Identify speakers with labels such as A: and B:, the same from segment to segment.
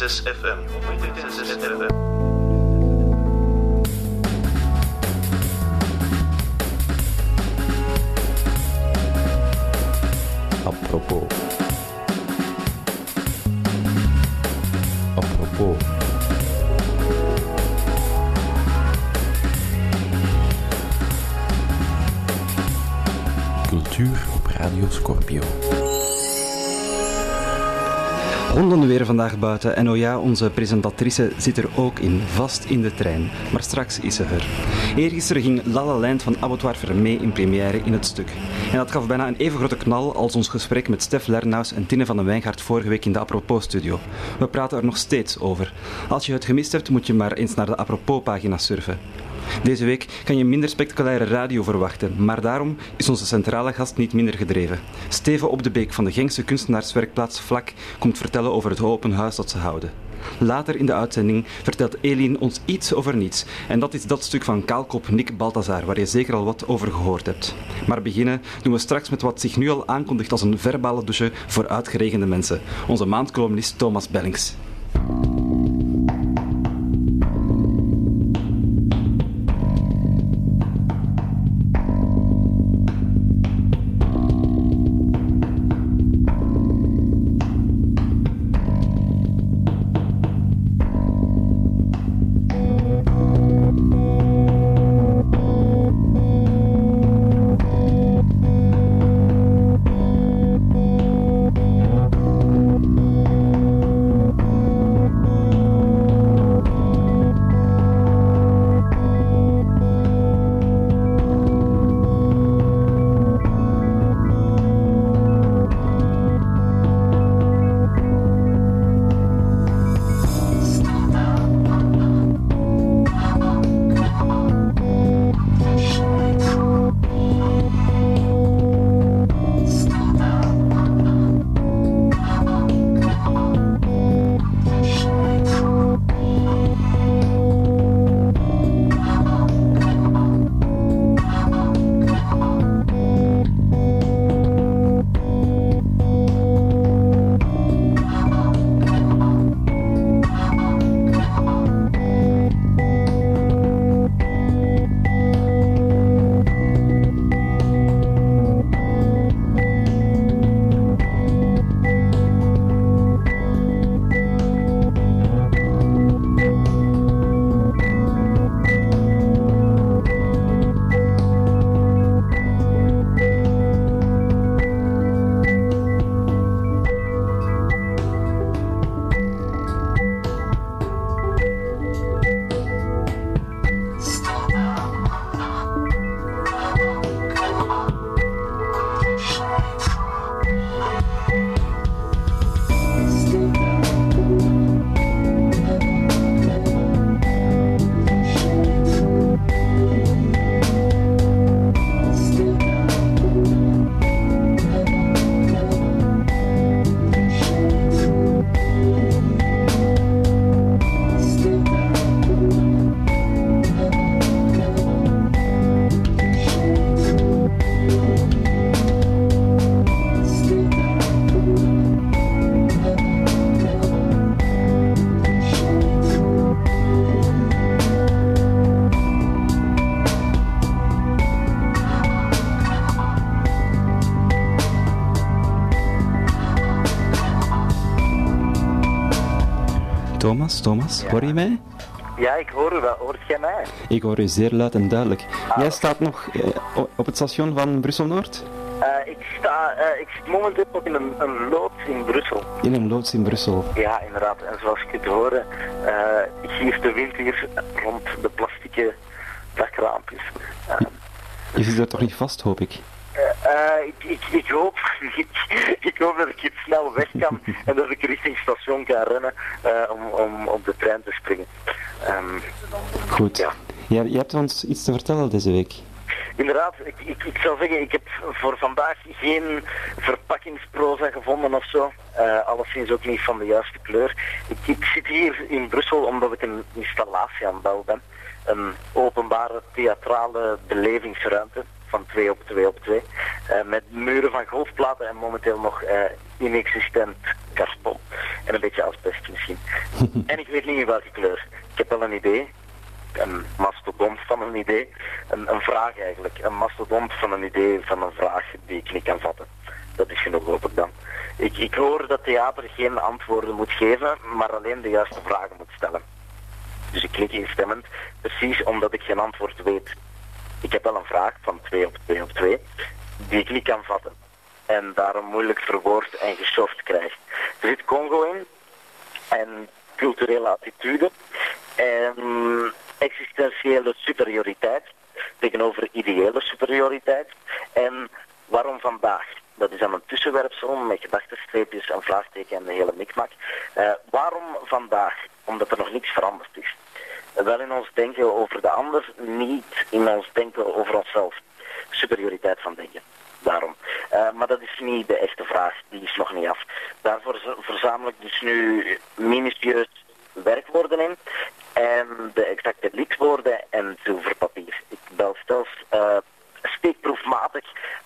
A: Oitentezas FM. Oitentezas FM.
B: Ronden weer vandaag buiten en oh ja, onze presentatrice zit er ook in, vast in de trein. Maar straks is ze er. Eergisteren ging Lala Land van Abattoir Vermee in première in het stuk. En dat gaf bijna een even grote knal als ons gesprek met Stef Lernaus en Tine van den Wijngaard vorige week in de Apropos-studio. We praten er nog steeds over. Als je het gemist hebt, moet je maar eens naar de Apropos-pagina surfen. Deze week kan je minder spectaculaire radio verwachten, maar daarom is onze centrale gast niet minder gedreven. Steven Op de Beek van de Gengse kunstenaarswerkplaats Vlak komt vertellen over het open huis dat ze houden. Later in de uitzending vertelt Eline ons iets over niets. En dat is dat stuk van kaalkop Nick Balthazar, waar je zeker al wat over gehoord hebt. Maar beginnen doen we straks met wat zich nu al aankondigt als een verbale douche voor uitgeregende mensen. Onze maandcolumnist Thomas Bellings. Thomas, Thomas, hoor je mij?
C: Ja, ik hoor u wel. Hoort jij mij?
B: Ik hoor u zeer luid en duidelijk. Jij staat nog eh, op het station van Brussel-Noord?
C: Eh, ik, sta, eh, ik zit momenteel nog in een, een loods in Brussel.
B: In een loods in Brussel?
C: Ja, inderdaad. En zoals je kunt horen, uh, giert de wind hier rond de plastieke dakraampjes.
B: je zit er toch niet vast, hoop ik?
C: Uh, ik, ik, ik, hoop, ik, ik, hoop dat ik het snel weg kan en dat ik richting station kan rennen uh, om, om op de trein te springen. Um,
B: Goed. Ja. Je, je hebt ons iets te vertellen deze week.
C: Inderdaad, ik, ik, ik zou zeggen, ik heb voor vandaag geen verpakkingsproza gevonden of zo. Uh, alleszins ook niet van de juiste kleur. Ik, ik zit hier in Brussel omdat ik een installatie aan het bouwen ben. Een openbare theatrale belevingsruimte van 2 op 2 op 2. Uh, met muren van golfplaten en momenteel nog uh, inexistent karton. En een beetje asbest misschien. en ik weet niet in welke kleur. Ik heb wel een idee. Een mastodont van een idee. Een, een vraag eigenlijk. Een mastodont van een idee van een vraag die ik niet kan vatten. Dat is genoeg hoop ik dan. Ik, ik hoor dat theater geen antwoorden moet geven, maar alleen de juiste vragen moet stellen. Dus ik klik instemmend, precies omdat ik geen antwoord weet. Ik heb wel een vraag van 2 op 2 op 2, die ik niet kan vatten. En daarom moeilijk verwoord en gesoft krijg. Er zit Congo in, en culturele attitude, en existentiële superioriteit tegenover ideële superioriteit. En waarom vandaag? Dat is dan een tussenwerpsel met gedachtenstreepjes, een vraagteken en de hele mikmak. Uh, waarom vandaag? Omdat er nog niets veranderd is. Uh, wel in ons denken over de ander, niet in ons denken over onszelf. Superioriteit van denken. Daarom. Uh, maar dat is niet de echte vraag, die is nog niet af. Daarvoor verzamel ik dus nu minutieus werkwoorden in en de exacte liedwoorden en zilverpapier. Ik bel stels steekproefmatig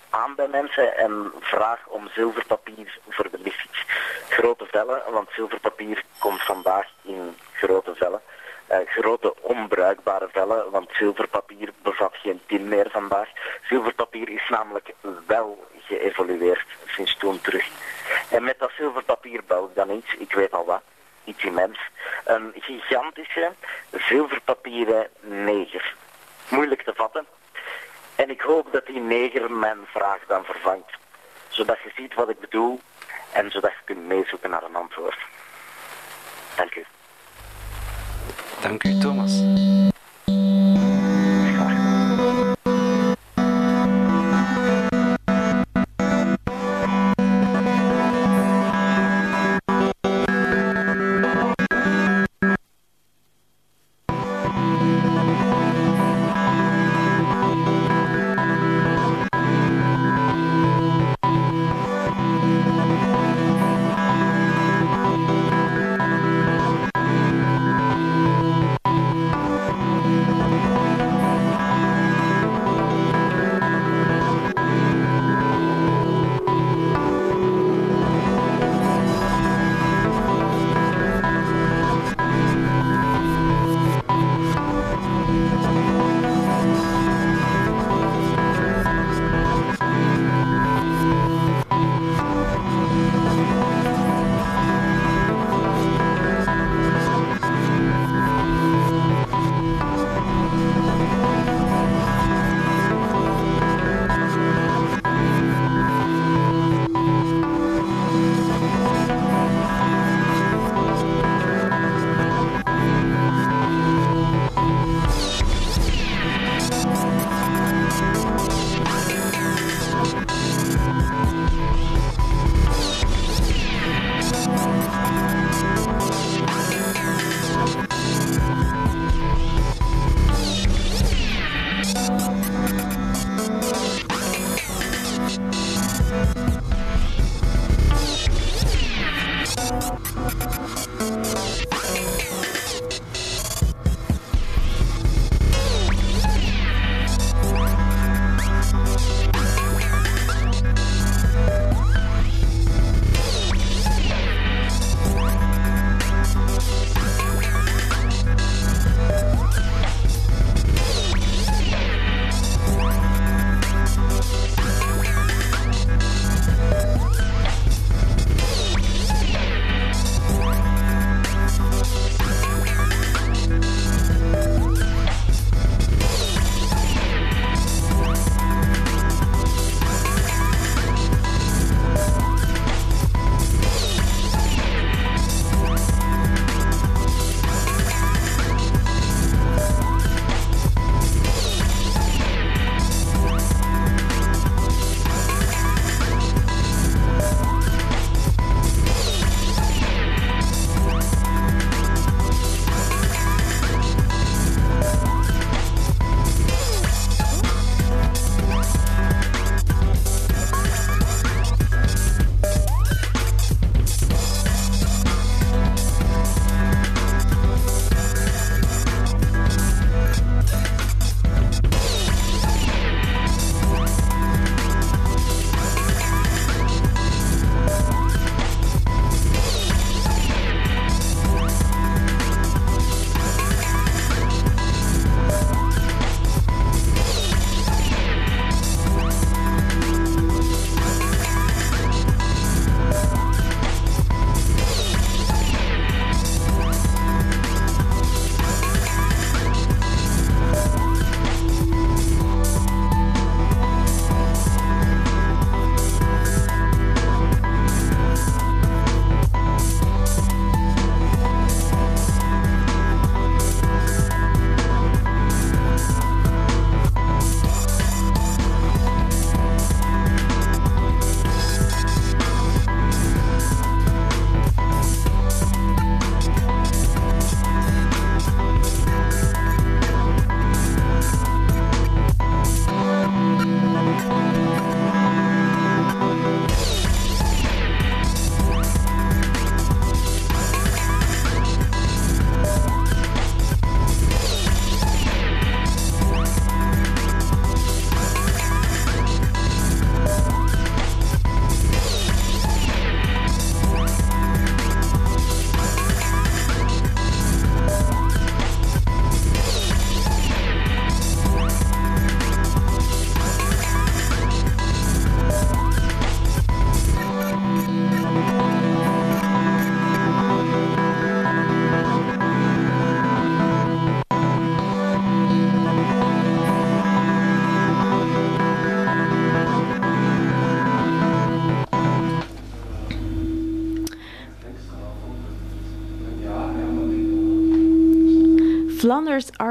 C: aan bij mensen en vraag om zilverpapier voor de liftfiets. Grote vellen, want zilverpapier komt vandaag in grote vellen. Uh, grote onbruikbare vellen, want zilverpapier bevat geen tin meer vandaag. Zilverpapier is namelijk wel geëvolueerd sinds toen terug. En met dat zilverpapier bouw ik dan iets, ik weet al wat, iets immens. Een gigantische zilverpapieren neger. Moeilijk te vatten, en ik hoop dat die neger mijn vraag dan vervangt. Zodat je ziet wat ik bedoel en zodat je kunt meezoeken naar een antwoord. Dank u.
B: Dank u, Thomas.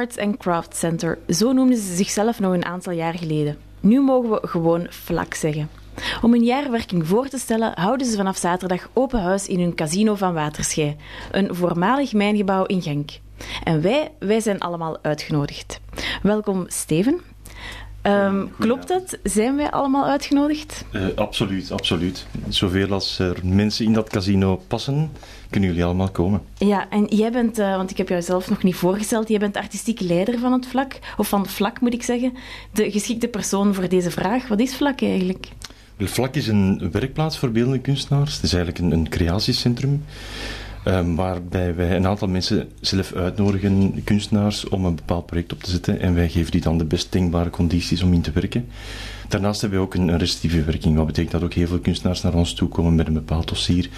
D: Arts and Craft Center, zo noemden ze zichzelf nog een aantal jaar geleden. Nu mogen we gewoon vlak zeggen. Om hun jaarwerking voor te stellen, houden ze vanaf zaterdag open huis in hun casino van Waterschei, een voormalig mijngebouw in Genk. En wij, wij zijn allemaal uitgenodigd. Welkom Steven. Um, klopt dat? Zijn wij allemaal uitgenodigd?
E: Uh, absoluut, absoluut. Zoveel als er mensen in dat casino passen, kunnen jullie allemaal komen.
D: Ja, en jij bent, uh, want ik heb jou zelf nog niet voorgesteld, jij bent artistiek leider van het vlak, of van het vlak moet ik zeggen, de geschikte persoon voor deze vraag. Wat is vlak eigenlijk?
E: Wel, vlak is een werkplaats voor beeldende kunstenaars. Het is eigenlijk een, een creatiecentrum. Um, waarbij wij een aantal mensen zelf uitnodigen, kunstenaars, om een bepaald project op te zetten. En wij geven die dan de best denkbare condities om in te werken. Daarnaast hebben we ook een, een restrictieve werking. Wat betekent dat ook heel veel kunstenaars naar ons toe komen met een bepaald dossier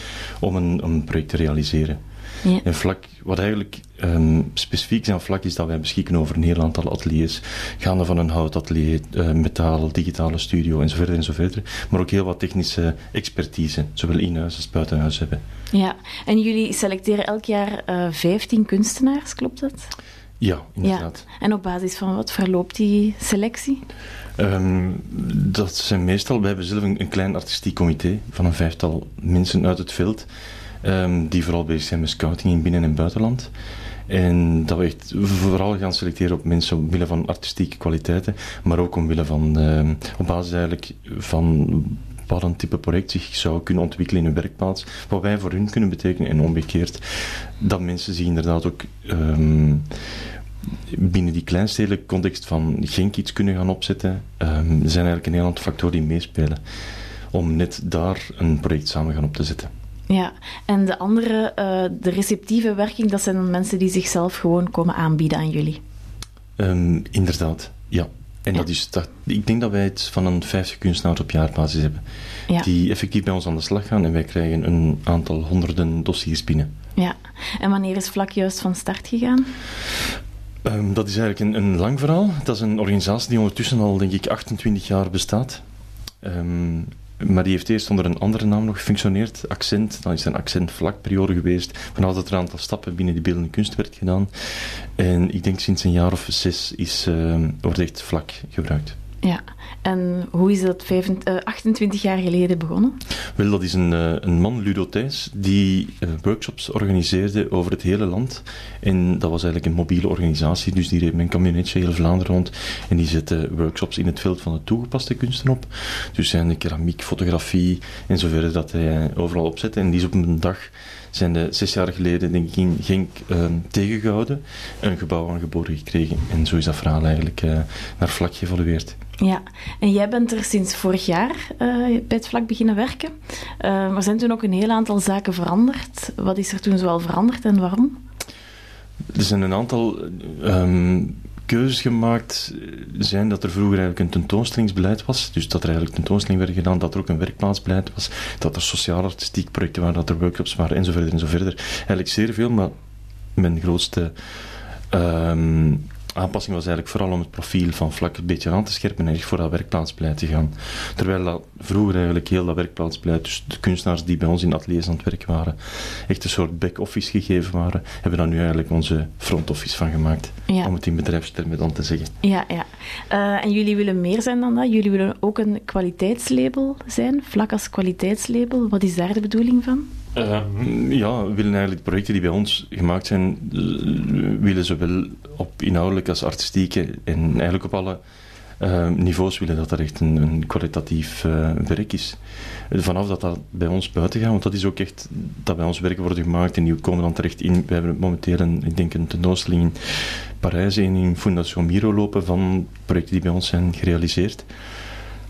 E: om een, een project te realiseren. Ja. En vlak, wat eigenlijk um, specifiek is aan vlak is dat wij beschikken over een heel aantal ateliers. Gaande van een houtatelier, uh, metaal, digitale studio en zo verder en zo verder. Maar ook heel wat technische expertise, zowel in huis als buiten huis hebben.
D: Ja, en jullie selecteren elk jaar uh, 15 kunstenaars, klopt dat?
E: Ja, inderdaad.
D: Ja. En op basis van wat verloopt die selectie?
E: Um, dat zijn meestal, wij hebben zelf een, een klein artistiek comité van een vijftal mensen uit het veld. Um, die vooral bezig zijn met scouting in binnen- en buitenland. En dat we echt vooral gaan selecteren op mensen omwille van artistieke kwaliteiten, maar ook omwille van, uh, op basis eigenlijk van wat een type project zich zou kunnen ontwikkelen in een werkplaats, wat wij voor hun kunnen betekenen en omgekeerd, dat mensen zich inderdaad ook um, binnen die kleinstedelijke context van Genk iets kunnen gaan opzetten. Um, er zijn eigenlijk een heel aantal factoren die meespelen om net daar een project samen gaan op te zetten.
D: Ja, en de andere, uh, de receptieve werking, dat zijn dan mensen die zichzelf gewoon komen aanbieden aan jullie.
E: Um, inderdaad, ja. En ja. dat is, dat, ik denk dat wij het van een 50 kunstenaars op jaarbasis hebben. Ja. Die effectief bij ons aan de slag gaan en wij krijgen een aantal honderden dossiers binnen.
D: Ja, en wanneer is Vlak juist van start gegaan?
E: Um, dat is eigenlijk een, een, lang verhaal. Dat is een organisatie die ondertussen al, denk ik, 28 jaar bestaat. Um, maar die heeft eerst onder een andere naam nog gefunctioneerd, Accent. Dan is er een accent-vlakperiode geweest. Vanaf dat er een aantal stappen binnen die beeldende kunst werd gedaan. En ik denk sinds een jaar of zes is, uh, wordt echt vlak gebruikt.
D: Ja, en hoe is dat 25, uh, 28 jaar geleden begonnen?
E: Wel, dat is een, uh, een man, Ludo Thijs, die uh, workshops organiseerde over het hele land. En dat was eigenlijk een mobiele organisatie, dus die reed met een camionetje heel Vlaanderen rond. En die zette workshops in het veld van de toegepaste kunsten op. Dus zijn de keramiek, fotografie en zo verder dat hij overal opzette. En die is op een dag zijn de zes jaar geleden, denk ik, in Genk uh, tegengehouden, een gebouw aangeboden gekregen. En zo is dat verhaal eigenlijk uh, naar vlak geëvolueerd.
D: Ja, en jij bent er sinds vorig jaar uh, bij het vlak beginnen werken. Uh, maar zijn toen ook een heel aantal zaken veranderd. Wat is er toen zoal veranderd en waarom?
E: Er zijn een aantal um, keuzes gemaakt zijn dat er vroeger eigenlijk een tentoonstellingsbeleid was. Dus dat er eigenlijk tentoonstellingen werden gedaan, dat er ook een werkplaatsbeleid was, dat er sociaal-artistiek projecten waren, dat er workshops waren enzovoort enzovoort. Eigenlijk zeer veel, maar mijn grootste um, aanpassing was eigenlijk vooral om het profiel van vlak een beetje aan te scherpen en echt voor dat werkplaatsbeleid te gaan. Terwijl dat vroeger eigenlijk heel dat werkplaatsbeleid, dus de kunstenaars die bij ons in ateliers aan het werk waren, echt een soort back-office gegeven waren, hebben daar nu eigenlijk onze front-office van gemaakt. Ja. Om het in bedrijfstermen dan te zeggen.
D: Ja, ja. Uh, en jullie willen meer zijn dan dat? Jullie willen ook een kwaliteitslabel zijn, vlak als kwaliteitslabel. Wat is daar de bedoeling van?
E: Uh, ja, we willen eigenlijk projecten die bij ons gemaakt zijn, willen zowel op inhoudelijk als artistieke en eigenlijk op alle uh, niveaus willen dat er echt een, een kwalitatief werk is. Vanaf dat dat bij ons buiten gaat, want dat is ook echt dat bij ons werken worden gemaakt en die komen dan terecht in. We hebben momenteel een, ik denk een tentoonstelling in Parijs en in Fondation Miro lopen van projecten die bij ons zijn gerealiseerd.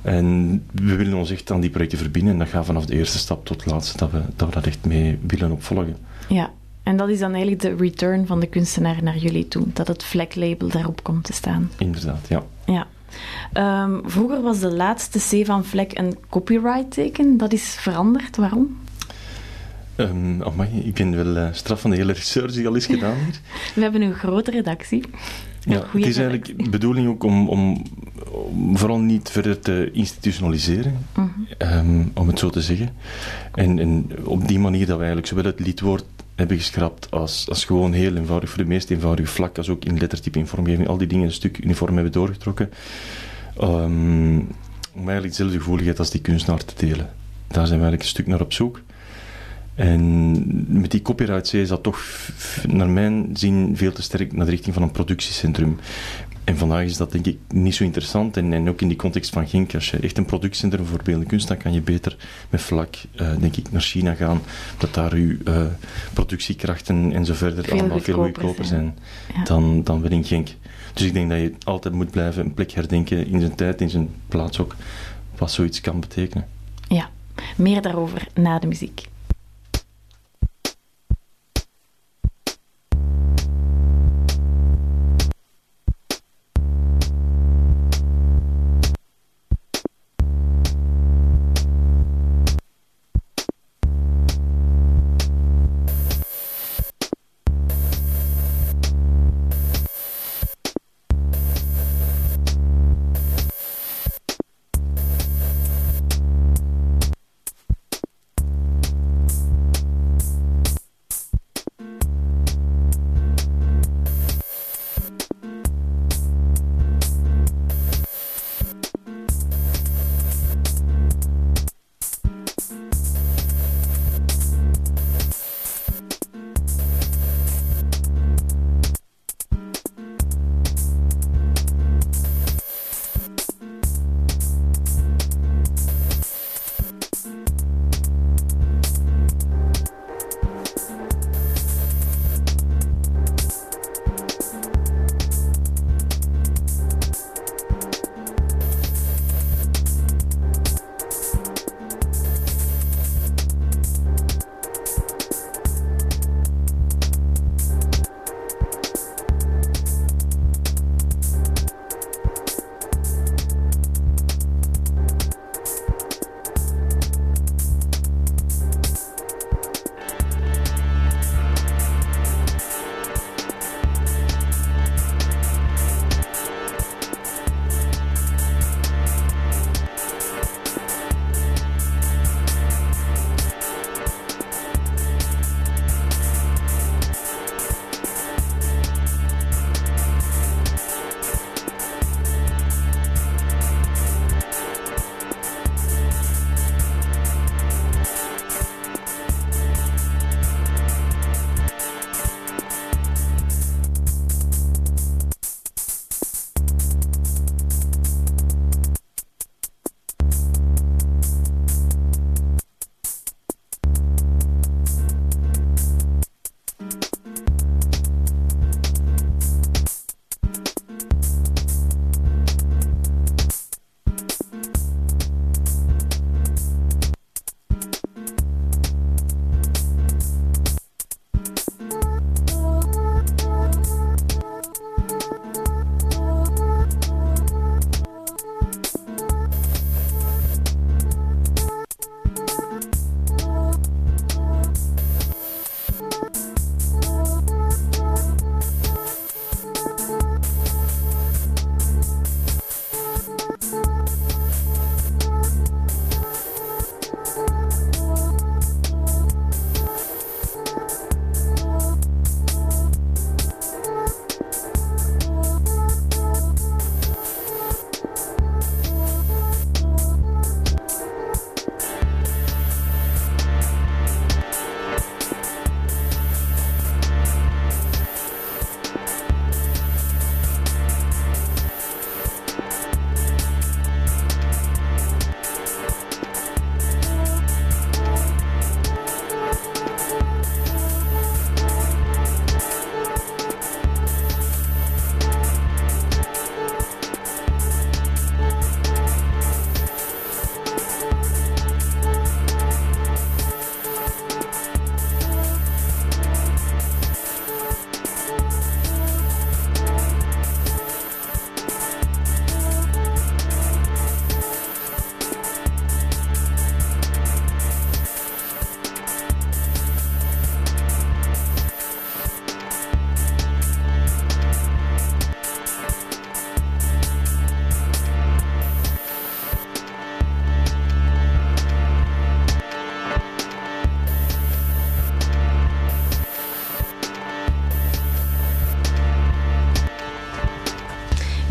E: En we willen ons echt aan die projecten verbinden. En dat gaat vanaf de eerste stap tot de laatste, dat we dat, we dat echt mee willen opvolgen.
D: Ja, en dat is dan eigenlijk de return van de kunstenaar naar jullie toe. Dat het vleklabel daarop komt te staan.
E: Inderdaad, ja.
D: Ja. Um, vroeger was de laatste C van Vlek een copyright teken. Dat is veranderd. Waarom?
E: Um, amai, ik ben wel uh, straf van de hele research die al is gedaan hier.
D: We hebben een grote redactie.
E: Ja, het is eigenlijk de bedoeling ook om, om, om, vooral niet verder te institutionaliseren, mm -hmm. um, om het zo te zeggen. En, en, op die manier dat we eigenlijk zowel het lidwoord hebben geschrapt als, als gewoon heel eenvoudig, voor de meest eenvoudige vlak, als ook in lettertype in vormgeving, al die dingen een stuk uniform hebben doorgetrokken. Um, om eigenlijk dezelfde gevoeligheid als die kunstenaar te delen. Daar zijn we eigenlijk een stuk naar op zoek. En met die copyright is dat toch, naar mijn zin, veel te sterk naar de richting van een productiecentrum. En vandaag is dat denk ik niet zo interessant. En, en ook in die context van Genk, als je echt een productiecentrum voor beeldende kunst, dan kan je beter met vlak, uh, denk ik, naar China gaan. Dat daar uw uh, productiekrachten en zo verder
D: veel
E: allemaal veel goedkoper zijn, ja. dan, dan weer in Genk. Dus ik denk dat je altijd moet blijven een plek herdenken in zijn tijd, in zijn plaats ook, wat zoiets kan betekenen.
D: Ja, meer daarover na de muziek.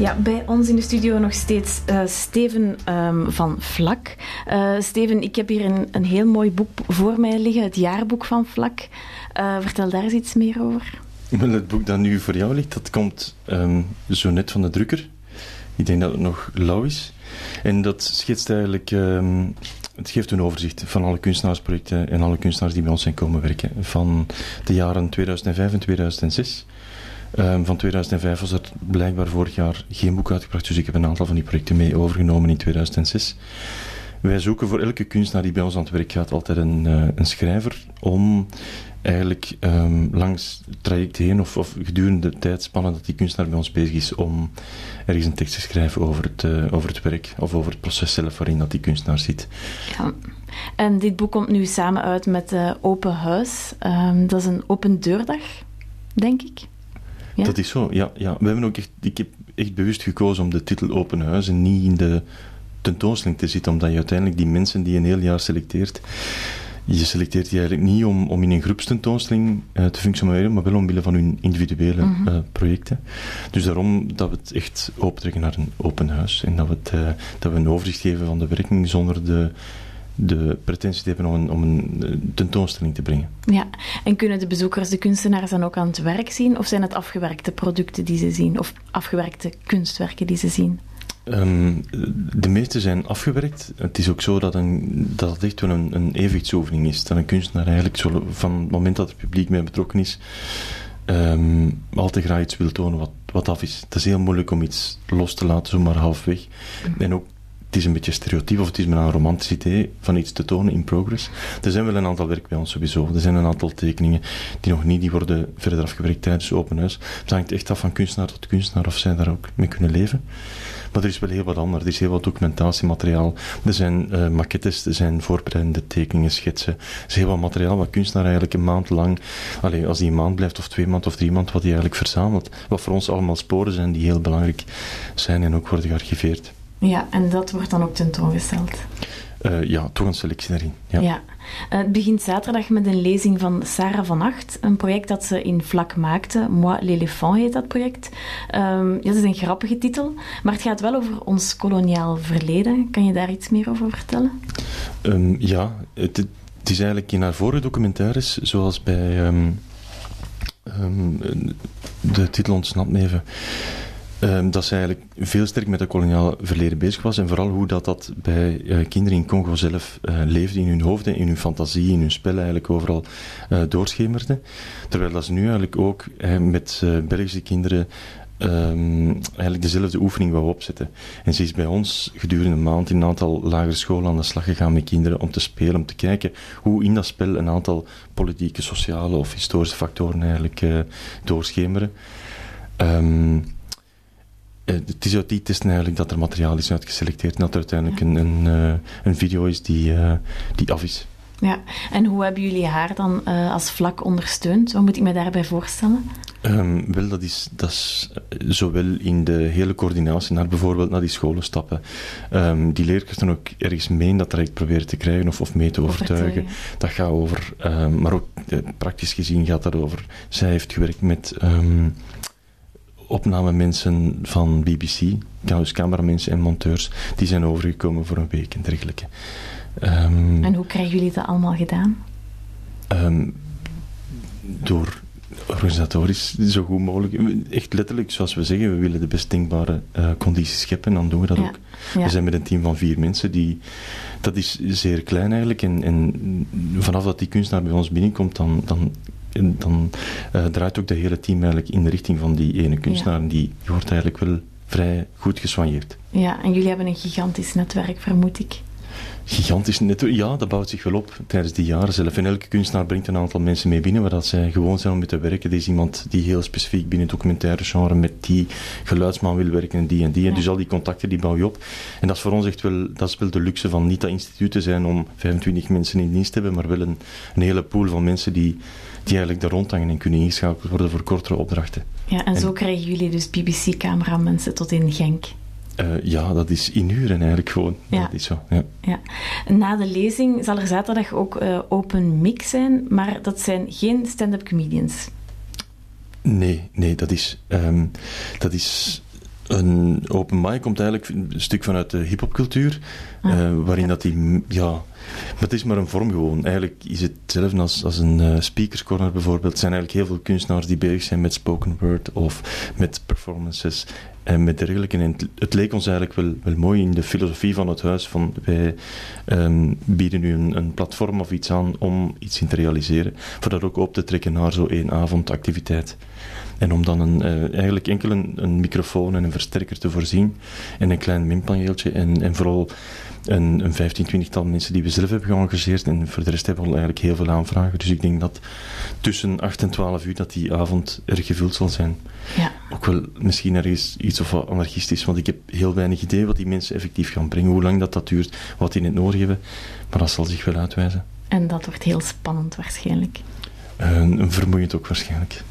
D: Ja, bij ons in de studio nog steeds uh, Steven um, van Vlak. Uh, Steven, ik heb hier een, een heel mooi boek voor mij liggen, het jaarboek van Vlak. Uh, vertel daar eens iets meer over.
E: Wel, het boek dat nu voor jou ligt, dat komt um, zo net van de drukker. Ik denk dat het nog lauw is. En dat schetst eigenlijk... Um, het geeft een overzicht van alle kunstenaarsprojecten en alle kunstenaars die bij ons zijn komen werken. Van de jaren 2005 en 2006. Um, van 2005 was er blijkbaar vorig jaar geen boek uitgebracht, dus ik heb een aantal van die projecten mee overgenomen in 2006. Wij zoeken voor elke kunstenaar die bij ons aan het werk gaat altijd een, uh, een schrijver om eigenlijk um, langs het traject heen of, of, gedurende de tijdspannen dat die kunstenaar bij ons bezig is om ergens een tekst te schrijven over het, uh, over het werk of over het proces zelf waarin dat die kunstenaar zit.
D: Ja. En dit boek komt nu samen uit met uh, Open Huis. Um, dat is een open deurdag, denk ik.
E: Ja? Dat is zo, ja, ja. We hebben ook echt, ik heb echt bewust gekozen om de titel Open Huis en niet in de tentoonstelling te zitten, omdat je uiteindelijk die mensen die een heel jaar selecteert, je selecteert die eigenlijk niet om, om in een groepstentoonstelling uh, te functioneren, maar wel omwille van hun individuele mm -hmm. uh, projecten. Dus daarom dat we het echt opentrekken naar een open huis en dat we, het, uh, dat we een overzicht geven van de werking zonder de, de pretentie te hebben om een, om een tentoonstelling te brengen.
D: Ja, en kunnen de bezoekers de kunstenaars dan ook aan het werk zien, of zijn het afgewerkte producten die ze zien, of afgewerkte kunstwerken die ze zien?
E: Um, de meeste zijn afgewerkt. Het is ook zo dat, een, dat het echt wel een, een evenwichtsoefening is. Dat een kunstenaar eigenlijk zo, van het moment dat het publiek mee betrokken is, um, altijd graag iets wil tonen wat, wat af is. Het is heel moeilijk om iets los te laten, zomaar halfweg. Mm. En ook, het is een beetje stereotyp of het is met een romantisch idee van iets te tonen in progress. Er zijn wel een aantal werk bij ons sowieso. Er zijn een aantal tekeningen die nog niet die worden verder afgewerkt tijdens open huis. Het hangt echt af van kunstenaar tot kunstenaar of zij daar ook mee kunnen leven. Maar er is wel heel wat anders. Er is heel wat documentatiemateriaal. Er zijn uh, maquettes, er zijn voorbereidende tekeningen, schetsen. Er is heel wat materiaal wat kunstenaar eigenlijk een maand lang, allez, als die een maand blijft of twee maanden of drie maanden, wat hij eigenlijk verzamelt. Wat voor ons allemaal sporen zijn die heel belangrijk zijn en ook worden gearchiveerd.
D: Ja, en dat wordt dan ook tentoongesteld?
E: Uh, ja, toch een selectie daarin. Ja.
D: ja. Uh, het begint zaterdag met een lezing van Sarah van Acht, een project dat ze in vlak maakte. Moi l'éléphant heet dat project. Um, ja, dat is een grappige titel, maar het gaat wel over ons koloniaal verleden. Kan je daar iets meer over vertellen?
E: Um, ja, het, het, is eigenlijk in haar vorige documentaires, zoals bij um, de titel ontsnapt me even. Um, dat ze eigenlijk veel sterk met het koloniale verleden bezig was. En vooral hoe dat, dat bij uh, kinderen in Congo zelf uh, leefde, in hun hoofden, in hun fantasie, in hun spel eigenlijk overal uh, doorschemerde. Terwijl dat ze nu eigenlijk ook met Belgische kinderen um, eigenlijk dezelfde oefening wou opzetten. En ze is bij ons gedurende een maand in een aantal lagere scholen aan de slag gegaan met kinderen om te spelen, om te kijken hoe in dat spel een aantal politieke, sociale of historische factoren eigenlijk doorschemeren. Uh, het is uit die testen eigenlijk dat er materiaal is uitgeselecteerd en dat er uiteindelijk ja. een, een, uh, een, video is die, uh, die af is.
D: Ja, en hoe hebben jullie haar dan als vlak ondersteund? Wat moet ik me daarbij voorstellen?
E: Um, wel, dat is, dat is zowel in de hele coördinatie naar bijvoorbeeld naar die scholen stappen. Um, die leerkrachten ook ergens mee dat traject proberen te krijgen of, of mee te overtuigen. overtuigen. Dat gaat over, um, maar ook praktisch gezien gaat dat over. Zij heeft gewerkt met opnamemensen van BBC, dus cameramensen en monteurs, die zijn overgekomen voor een week en dergelijke.
D: Um, en hoe krijgen jullie dat allemaal gedaan?
E: Um, door organisatorisch zo goed mogelijk. Echt letterlijk, zoals we zeggen, we willen de best denkbare uh, condities scheppen, dan doen we dat ja. ook. Ja. We zijn met een team van vier mensen, die, dat is zeer klein eigenlijk. En, en vanaf dat die kunstenaar bij ons binnenkomt, dan, dan en dan uh, draait ook de hele team eigenlijk in de richting van die ene kunstenaar. En die, wordt eigenlijk wel vrij goed gesoigneerd.
D: Ja, en jullie hebben een gigantisch netwerk, vermoed ik.
E: Gigantisch netwerk, ja, dat bouwt zich wel op tijdens die jaren zelf. En elke kunstenaar brengt een aantal mensen mee binnen waar dat zij gewoon zijn om mee te werken. Er is iemand die heel specifiek binnen het documentaire genre met die geluidsman wil werken en die en die. Ja. En dus al die contacten die bouw je op. En dat is voor ons echt wel, dat is wel de luxe van niet dat instituut te zijn om 25 mensen in dienst te hebben, maar wel een, een hele pool van mensen die die eigenlijk daar rondhangen en kunnen ingeschakeld worden voor kortere opdrachten.
D: Ja, en, en zo krijgen jullie dus BBC-cameramensen tot in Genk.
E: Uh, ja, dat is in uren eigenlijk gewoon. Ja. Dat is zo, ja.
D: ja. Na de lezing zal er zaterdag ook uh, open mix zijn, maar dat zijn geen stand-up comedians.
E: Nee, nee, dat is, um, dat is Een open mic komt eigenlijk een stuk vanuit de hip-hopcultuur,
D: Ah,
E: eh, waarin dat die, ja, maar het is maar een vorm gewoon. Eigenlijk is het hetzelfde als, als een eh speakerscorner bijvoorbeeld. Er zijn eigenlijk heel veel kunstenaars die bezig zijn met spoken word of met performances en met dergelijke. En het, leek ons eigenlijk wel, wel mooi in de filosofie van het huis van wij ehm, bieden nu een, platform of iets aan om iets in te realiseren, voor dat ook op te trekken naar zo'n één avond activiteit. En om dan een, eh, eigenlijk enkel een, een microfoon en een versterker te voorzien en een klein minpaneeltje en, en vooral een, een 15, 20 tal mensen die we zelf hebben geëngageerd. En voor de rest hebben we eigenlijk heel veel aanvragen. Dus ik denk dat tussen 8 en 12 uur dat die avond erg gevuld zal zijn.
D: Ja.
E: Ook wel misschien ergens iets of wat anarchistisch, want ik heb heel weinig idee wat die mensen effectief gaan brengen, hoe lang dat, dat duurt, wat die het nodig hebben. Maar dat zal zich wel uitwijzen.
D: En dat wordt heel spannend waarschijnlijk.
E: En, en vermoeiend ook waarschijnlijk.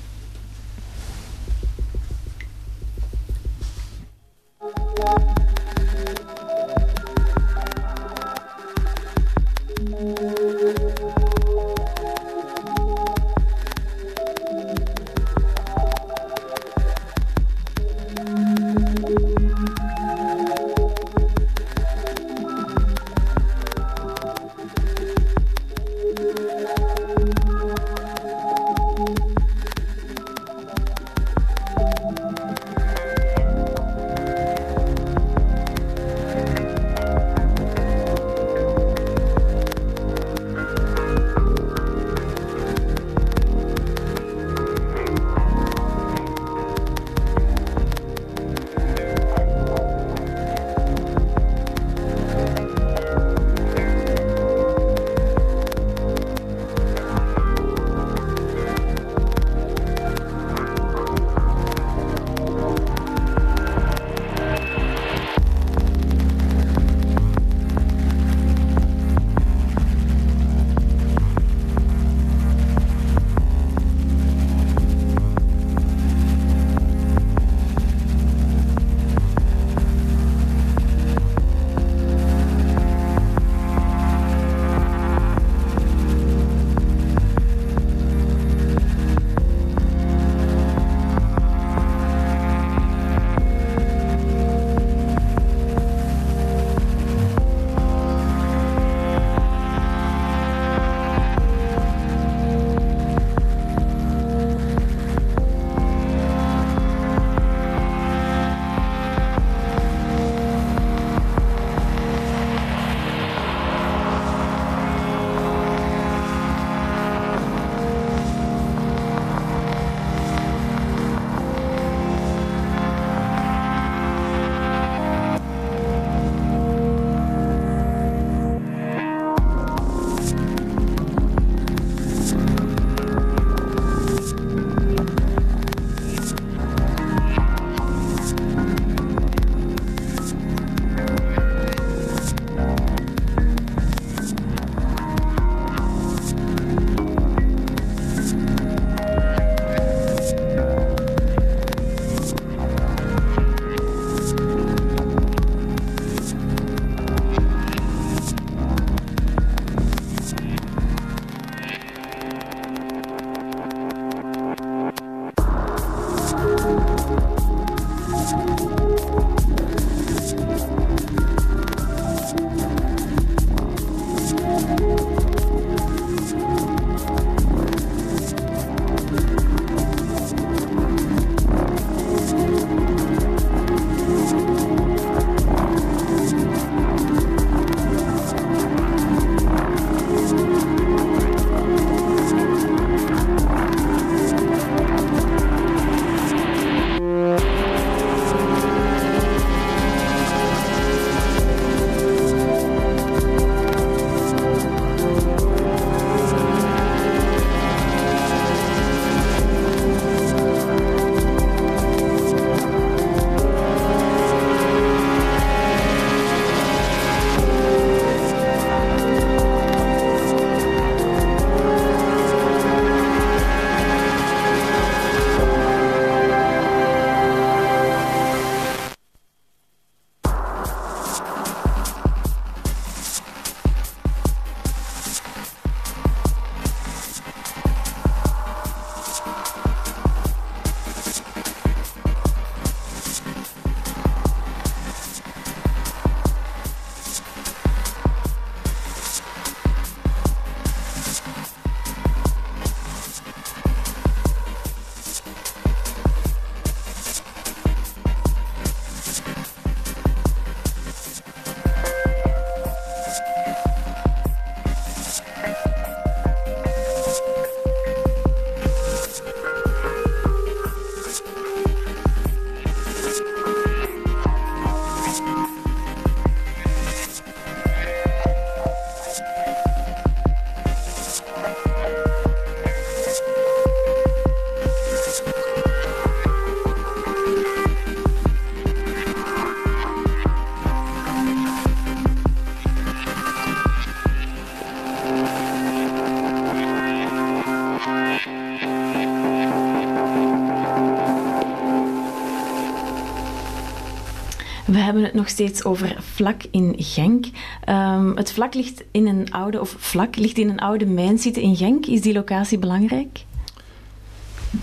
D: Hebben het nog steeds over vlak in Genk. Ehm, het vlak ligt in een oude, of vlak ligt in een oude mijnsite in Genk. Is die locatie belangrijk?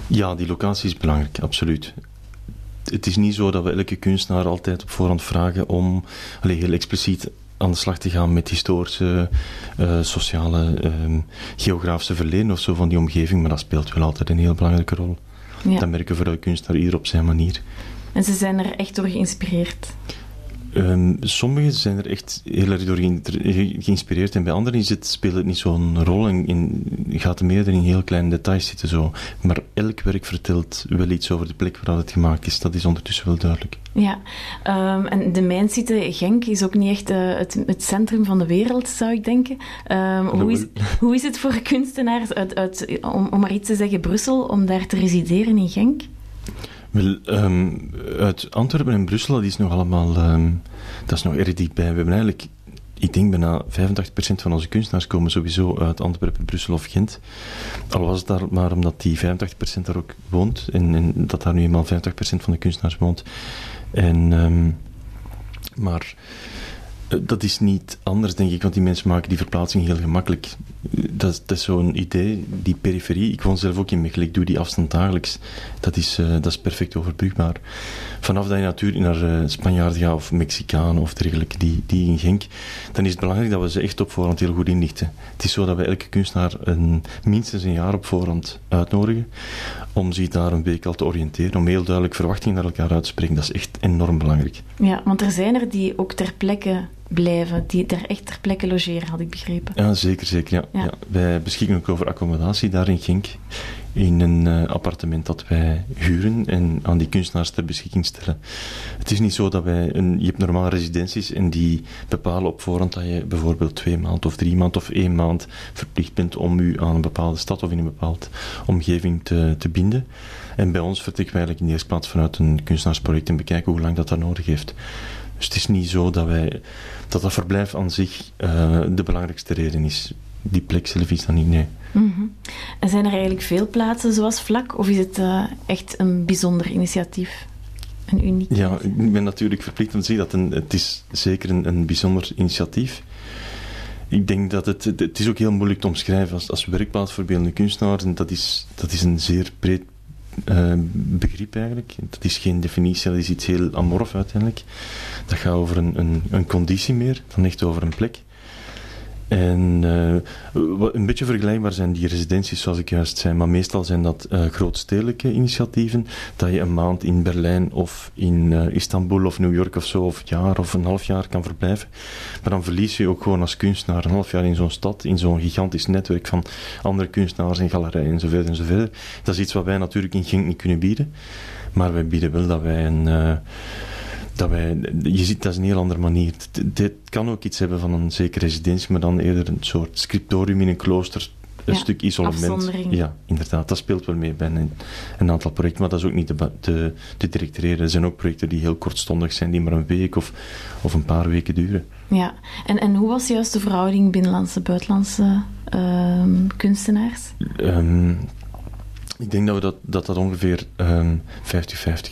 E: Ja, die locatie is belangrijk, absoluut. Het is niet zo dat we elke kunstenaar altijd op voorhand vragen om allez, heel expliciet aan de slag te gaan met historische, uh, sociale, uh, geografische verleden of zo van die omgeving, maar dat speelt wel altijd een heel belangrijke rol. Ja. Dat merken we voor elke kunstenaar ieder op zijn manier.
D: En ze zijn er echt door geïnspireerd?
E: Um, sommigen zijn er echt heel erg door geïnspireerd en bij anderen is het, speelt het niet zo'n rol en in, gaat het meer in heel kleine details zitten. Zo. Maar elk werk vertelt wel iets over de plek waar het gemaakt is. Dat is ondertussen wel duidelijk.
D: Ja, um, en de mijnsite Genk is ook niet echt uh, het, het, centrum van de wereld, zou ik denken. Um, hoe, is, hoe is het voor kunstenaars uit, uit, om, om maar iets te zeggen, Brussel, om daar te resideren in Genk?
E: Wel, um, uit Antwerpen en Brussel, dat is nog allemaal, um, dat is nog erg dichtbij. We hebben eigenlijk, ik denk bijna 85% van onze kunstenaars komen sowieso uit Antwerpen, Brussel of Gent. Al was het daar maar omdat die 85% daar ook woont en, en, dat daar nu eenmaal 50% van de kunstenaars woont. En, um, maar dat is niet anders, denk ik, want die mensen maken die verplaatsing heel gemakkelijk. Dat, dat is zo'n idee, die periferie. Ik woon zelf ook in Mechelen, ik doe die afstand dagelijks. Dat is, uh, dat is perfect overbrugbaar. Vanaf dat je natuurlijk naar uh, Spanjaarden gaat of Mexicanen of dergelijke, die, die in Genk, dan is het belangrijk dat we ze echt op voorhand heel goed inlichten. Het is zo dat we elke kunstenaar een, minstens een jaar op voorhand uitnodigen om zich daar een week al te oriënteren, om heel duidelijk verwachtingen naar elkaar uit te spreken. Dat is echt enorm belangrijk.
D: Ja, want er zijn er die ook ter plekke blijven, die daar echt ter plekke logeren, had ik begrepen.
E: Ja, zeker, zeker. Ja. ja. wij beschikken ook over accommodatie daar in Genk, in een uh, appartement dat wij huren en aan die kunstenaars ter beschikking stellen. Het is niet zo dat wij, een, je hebt normale residenties en die bepalen op voorhand dat je bijvoorbeeld twee maanden of drie maanden of één maand verplicht bent om u aan een bepaalde stad of in een bepaalde omgeving te, te binden. En bij ons vertrekken wij eigenlijk in de eerste plaats vanuit een kunstenaarsproject en bekijken hoe lang dat dat nodig heeft. Dus het is niet zo dat wij dat dat verblijf aan zich uh, de belangrijkste reden is. Die plek zelf is dan niet, nee.
D: Mm -hmm. En zijn er eigenlijk veel plaatsen zoals Vlak, of is het uh, echt een bijzonder initiatief? Een uniek
E: Ja, ik ben natuurlijk verplicht om te zeggen dat een, het is zeker een, een bijzonder initiatief ik denk dat het, het is ook heel moeilijk te omschrijven als, als werkplaats voor beeldende kunstenaars. En dat is, dat is een zeer breed uh, begrip eigenlijk. Dat is geen definitie, dat is iets heel amorf uiteindelijk. Dat gaat over een, een, een conditie meer dan echt over een plek. En uh, een beetje vergelijkbaar zijn die residenties, zoals ik juist zei, maar meestal zijn dat uh, grootstedelijke initiatieven. Dat je een maand in Berlijn of in uh, Istanbul of New York of zo, of een jaar of een half jaar kan verblijven. Maar dan verlies je ook gewoon als kunstenaar een half jaar in zo'n stad, in zo'n gigantisch netwerk van andere kunstenaars en galerijen enzovoort enzovoort. Dat is iets wat wij natuurlijk in Genk niet kunnen bieden. Maar wij bieden wel dat wij een dat wij, je ziet, dat is een heel andere manier. Dit kan ook iets hebben van een zekere residentie, maar dan eerder een soort scriptorium in een klooster. Een
D: ja,
E: stuk isolement. Ja, inderdaad, dat speelt wel mee bij een, een aantal projecten, maar dat is ook niet te, te, te directeren. Er zijn ook projecten die heel kortstondig zijn, die maar een week of, of een paar weken duren.
D: Ja, en, en hoe was juist de verhouding binnenlandse-buitenlandse uh, kunstenaars?
E: Um, ik denk dat we dat, dat, dat ongeveer um, 50-50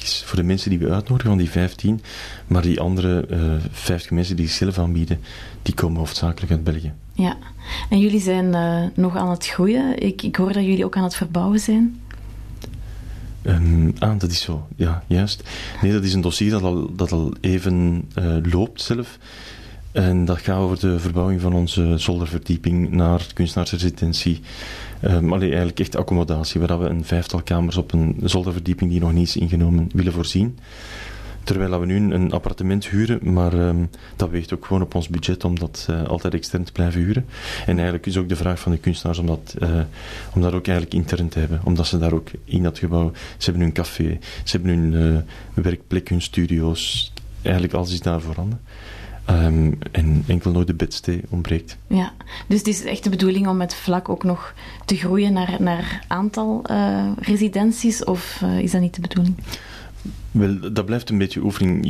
E: is. Voor de mensen die we uitnodigen van die 15, maar die andere uh, 50 mensen die zichzelf aanbieden, die komen hoofdzakelijk uit België.
D: Ja, en jullie zijn uh, nog aan het groeien. Ik, ik hoor dat jullie ook aan het verbouwen zijn.
E: Um, ah, dat is zo, ja, juist. Nee, dat is een dossier dat al, dat al even uh, loopt zelf. En dat gaat over de verbouwing van onze zolderverdieping naar kunstenaarsresidentie. Um, allee, eigenlijk echt accommodatie, waar we een vijftal kamers op een zolderverdieping die nog niet is ingenomen willen voorzien. Terwijl we nu een appartement huren, maar um, dat weegt ook gewoon op ons budget om dat uh, altijd extern te blijven huren. En eigenlijk is ook de vraag van de kunstenaars om dat, uh, om dat ook eigenlijk intern te hebben. Omdat ze daar ook in dat gebouw, ze hebben hun café, ze hebben hun uh, werkplek, hun studio's, eigenlijk alles is daar voorhanden. Um, en enkel nooit de bedstee ontbreekt.
D: Ja, dus het is echt de bedoeling om met vlak ook nog te groeien naar, naar aantal uh, residenties, of uh, is dat niet de bedoeling?
E: Dat blijft een beetje oefening.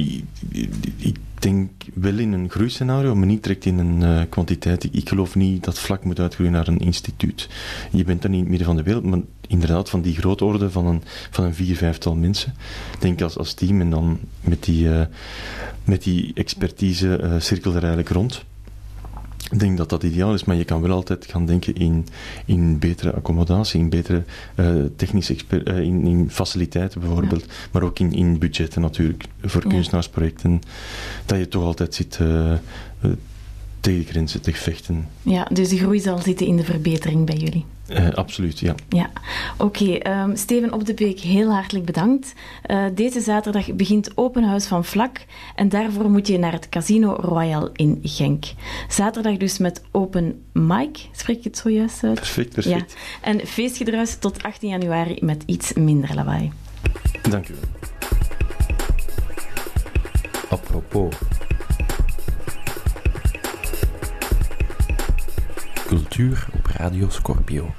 E: Ik, denk wel in een groeiscenario, maar niet direct in een eh, kwantiteit. Ik, geloof niet dat vlak moet uitgroeien naar een instituut. Je bent dan niet in het midden van de wereld, maar inderdaad van die grootorde van een, van een vier, vijftal mensen. Denk als, als team en dan met die, eh, met die expertise eh, cirkel er eigenlijk rond. Ik denk dat dat ideaal is, maar je kan wel altijd gaan denken in, in betere accommodatie, in betere eh, technische eh, in, in faciliteiten bijvoorbeeld, maar ook in, in budgetten natuurlijk voor
D: Ja.
E: kunstenaarsprojecten. Dat je toch altijd zit eh, tegen de grenzen te vechten.
D: Ja, dus de groei zal zitten in de verbetering bij jullie.
E: Eh, absoluut, ja.
D: Ja, oké. ehm, Steven Op de Beek, heel hartelijk bedankt. Eh, deze zaterdag begint Open Huis van Vlak en daarvoor moet je naar het Casino Royal in Genk. Zaterdag dus met Open Mic, spreek ik het zojuist uit?
E: Perfect, perfect.
D: Ja. En feestgedruis tot 18 januari met iets minder lawaai.
E: Dank u wel.
F: Apropos. Cultuur op Radio Scorpio.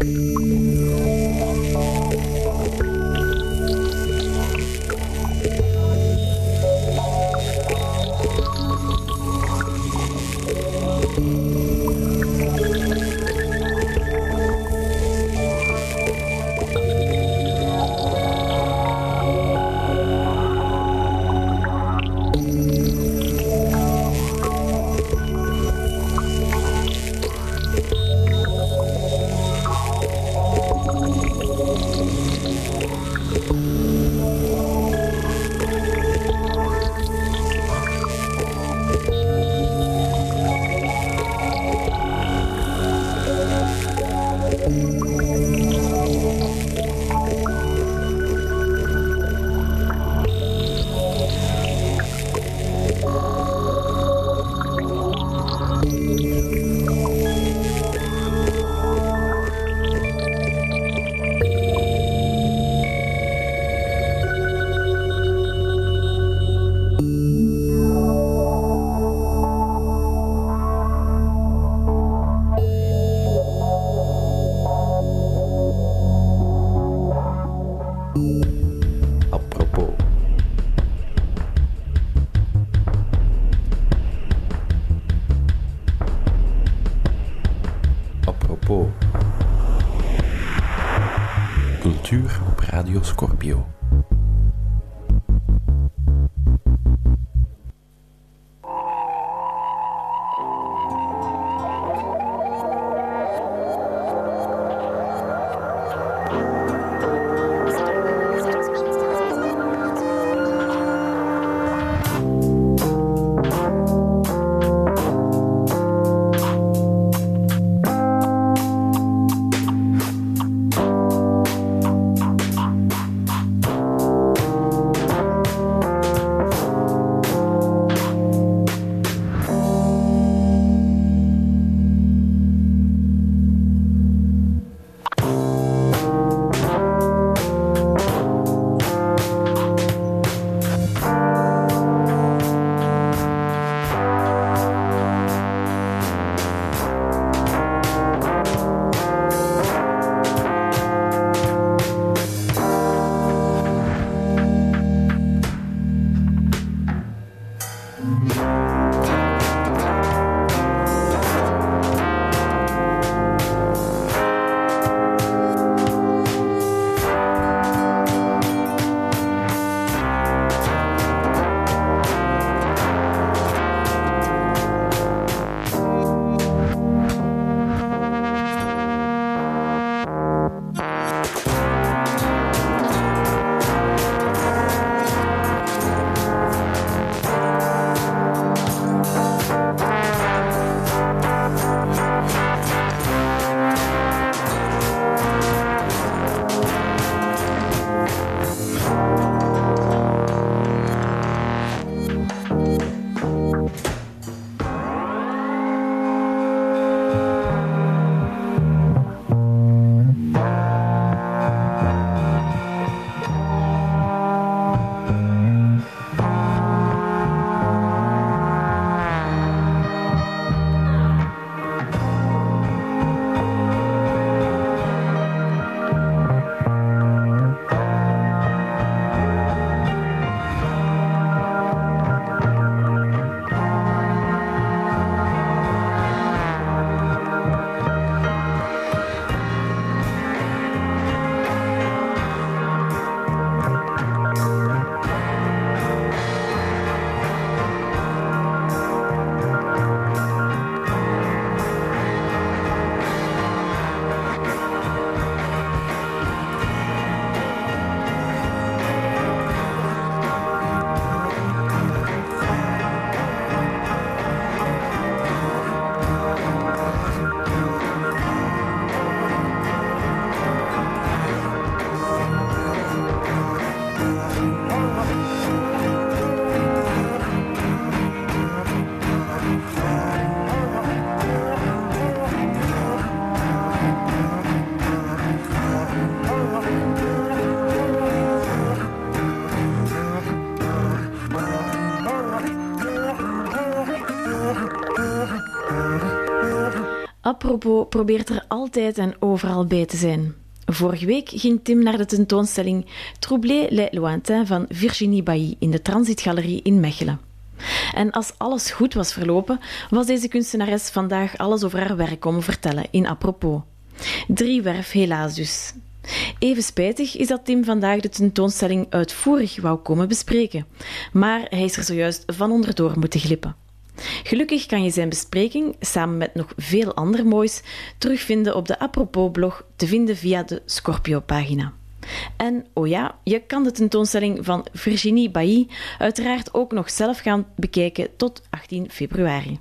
F: Apropos. Apropos
D: probeert er altijd en overal bij te zijn. Vorige week ging Tim naar de tentoonstelling Troublé les Lointains van Virginie Bailly in de Transitgalerie in Mechelen. En als alles goed was verlopen, was deze kunstenares vandaag alles over haar werk komen vertellen in Apropos. Drie werf helaas dus. Even spijtig is dat Tim vandaag de tentoonstelling uitvoerig wou komen bespreken, maar hij is er zojuist van onderdoor moeten glippen. Gelukkig kan je zijn bespreking, samen met nog veel ander moois, terugvinden op de Apropos-blog te vinden via de Scorpio-pagina. En oh ja, je kan de tentoonstelling van Virginie Bailly uiteraard ook nog zelf gaan bekijken tot 18 februari.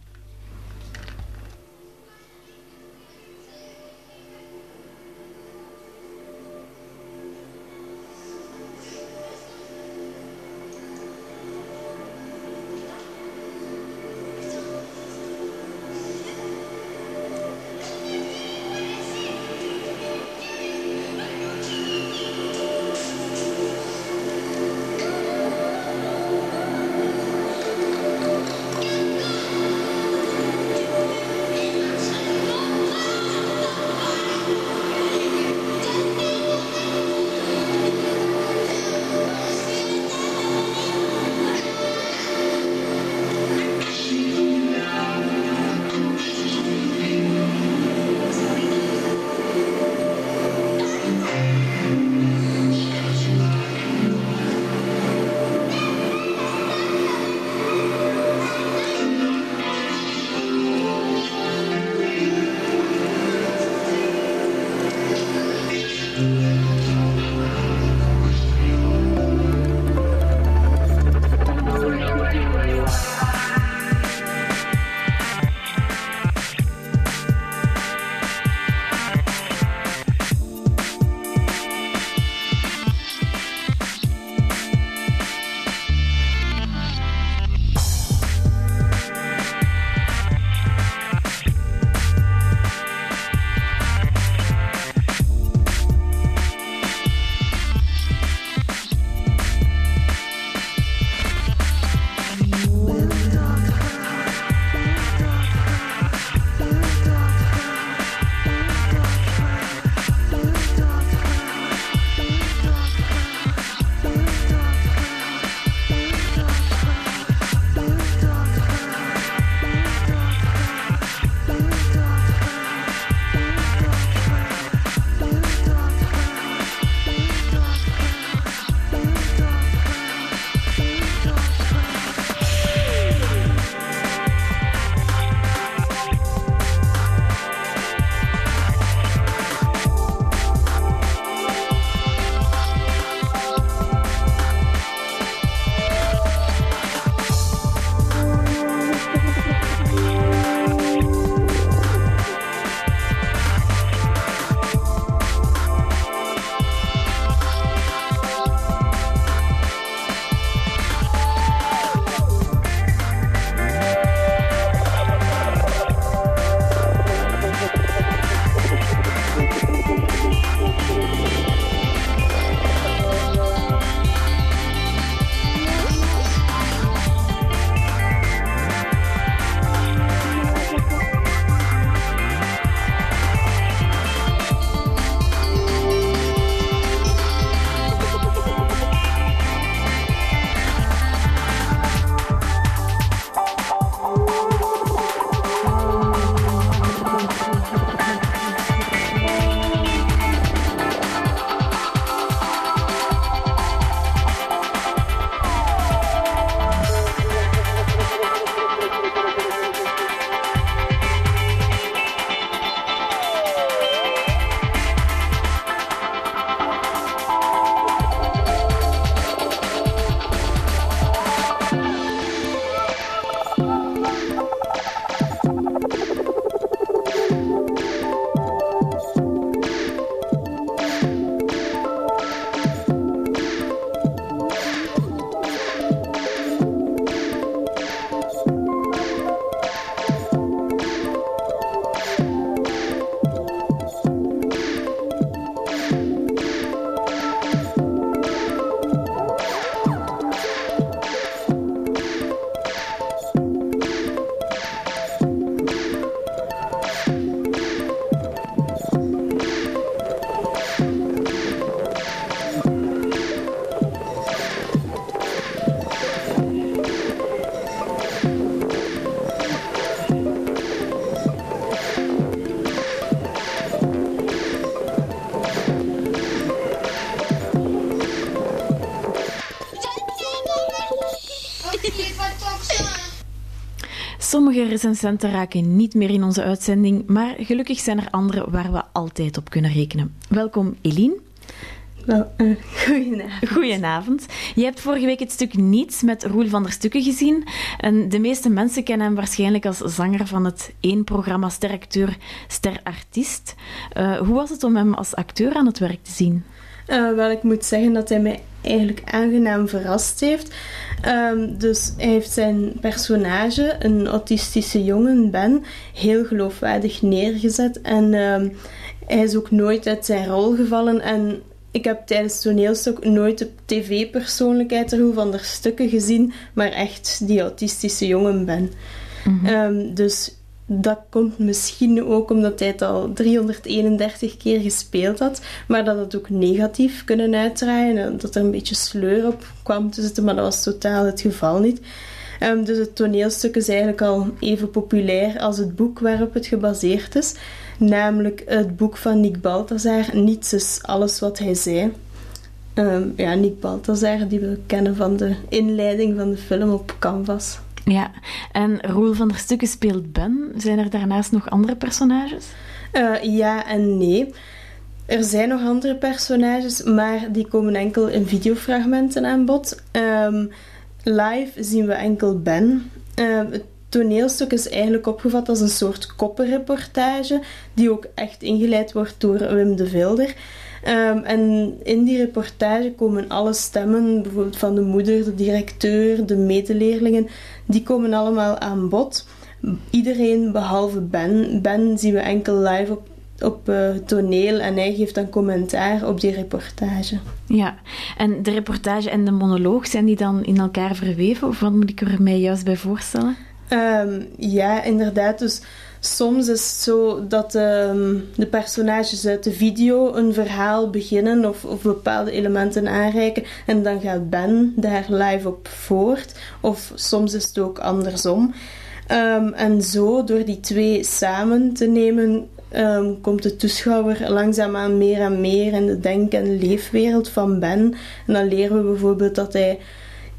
D: Recensenten raken niet meer in onze uitzending, maar gelukkig zijn er andere waar we altijd op kunnen rekenen. Welkom Eline.
G: Wel, uh, goedenavond.
D: Goedenavond. Je hebt vorige week het stuk Niets met Roel van der Stukken gezien. En de meeste mensen kennen hem waarschijnlijk als zanger van het één programma Steracteur, Sterartiest. Uh, hoe was het om hem als acteur aan het werk te zien?
G: Uh, wel, ik moet zeggen dat hij mij eigenlijk aangenaam verrast heeft. Um, dus hij heeft zijn personage, een autistische jongen, Ben, heel geloofwaardig neergezet. En um, hij is ook nooit uit zijn rol gevallen. En ik heb tijdens het toneelstuk nooit de tv-persoonlijkheid Roel van der Stukken gezien, maar echt die autistische jongen Ben. Mm -hmm. um, dus dat komt misschien ook omdat hij het al 331 keer gespeeld had, maar dat het ook negatief kunnen uitdraaien en dat er een beetje sleur op kwam te zitten, maar dat was totaal het geval niet. Um, dus het toneelstuk is eigenlijk al even populair als het boek waarop het gebaseerd is, namelijk het boek van Nick Balthazar, Niets is alles wat hij zei. Um, ja, Nick Balthazar, die we kennen van de inleiding van de film op Canvas.
D: Ja, en Roel van der Stukken speelt Ben. Zijn er daarnaast nog andere personages?
G: Uh, ja en nee. Er zijn nog andere personages, maar die komen enkel in videofragmenten aan bod. Um, live zien we enkel Ben. Uh, het toneelstuk is eigenlijk opgevat als een soort koppenreportage, die ook echt ingeleid wordt door Wim de Vilder. Um, en in die reportage komen alle stemmen, bijvoorbeeld van de moeder, de directeur, de medeleerlingen, die komen allemaal aan bod. Iedereen behalve Ben. Ben zien we enkel live op, op uh, toneel en hij geeft dan commentaar op die reportage.
D: Ja, en de reportage en de monoloog, zijn die dan in elkaar verweven? Of wat moet ik er mij juist bij voorstellen?
G: Um, ja, inderdaad. Dus soms is het zo dat um, de personages uit de video een verhaal beginnen of, of, bepaalde elementen aanreiken en dan gaat Ben daar live op voort. Of soms is het ook andersom. Um, en zo, door die twee samen te nemen, um, komt de toeschouwer langzaamaan meer en meer in de denk- en leefwereld van Ben. En dan leren we bijvoorbeeld dat hij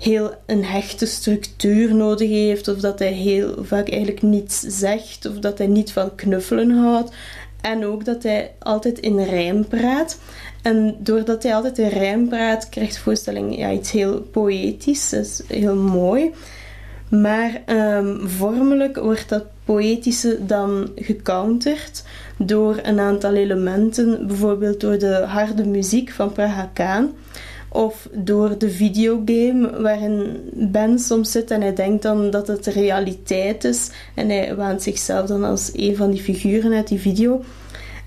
G: heel een hechte structuur nodig heeft, of dat hij heel vaak eigenlijk niets zegt, of dat hij niet van knuffelen houdt. En ook dat hij altijd in rijm praat. En doordat hij altijd in rijm praat, krijgt voorstelling ja, iets heel poëtisch, dus heel mooi. Maar um, vormelijk wordt dat poëtische dan gecounterd door een aantal elementen, bijvoorbeeld door de harde muziek van Praga Kaan. Of door de videogame waarin Ben soms zit en hij denkt dan dat het realiteit is. En hij waant zichzelf dan als een van die figuren uit die video.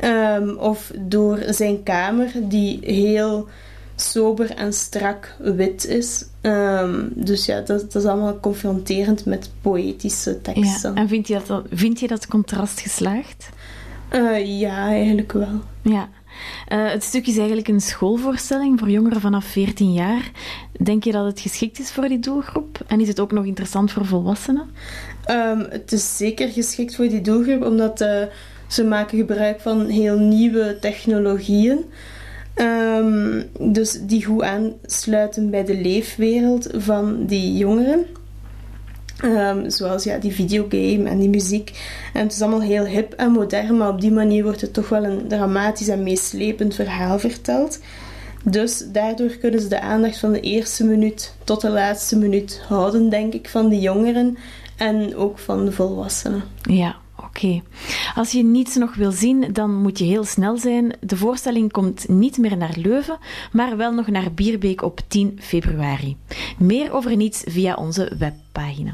G: Um, of door zijn kamer die heel sober en strak wit is. Um, dus ja, dat, dat, is allemaal confronterend met poëtische teksten.
D: Ja, en vind je dat, vind je dat contrast geslaagd?
G: Uh, ja, eigenlijk wel.
D: Ja. Uh, het stuk is eigenlijk een schoolvoorstelling voor jongeren vanaf 14 jaar. Denk je dat het geschikt is voor die doelgroep? En is het ook nog interessant voor volwassenen?
G: Um, het is zeker geschikt voor die doelgroep, omdat uh, ze maken gebruik van heel nieuwe technologieën. Um, dus die goed aansluiten bij de leefwereld van die jongeren. Um, zoals ja, die videogame en die muziek. En het is allemaal heel hip en modern, maar op die manier wordt het toch wel een dramatisch en meeslepend verhaal verteld. Dus daardoor kunnen ze de aandacht van de eerste minuut tot de laatste minuut houden, denk ik, van de jongeren en ook van de volwassenen.
D: Ja, Oké. Als je niets nog wil zien, dan moet je heel snel zijn. De voorstelling komt niet meer naar Leuven, maar wel nog naar Bierbeek op 10 februari. Meer over niets via onze webpagina.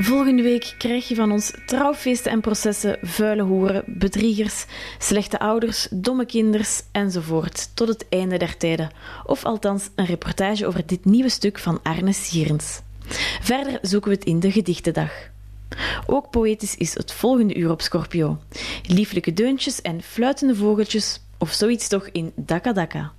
D: Volgende week krijg je van ons trouwfeesten en processen, vuile hoeren, bedriegers, slechte ouders, domme kinders enzovoort tot het einde der tijden. Of althans een reportage over dit nieuwe stuk van Arne Sierens. Verder zoeken we het in de gedichtendag. Ook poëtisch is het volgende uur op Scorpio. Lieflijke deuntjes en fluitende vogeltjes, of zoiets toch in Dakka Dakka.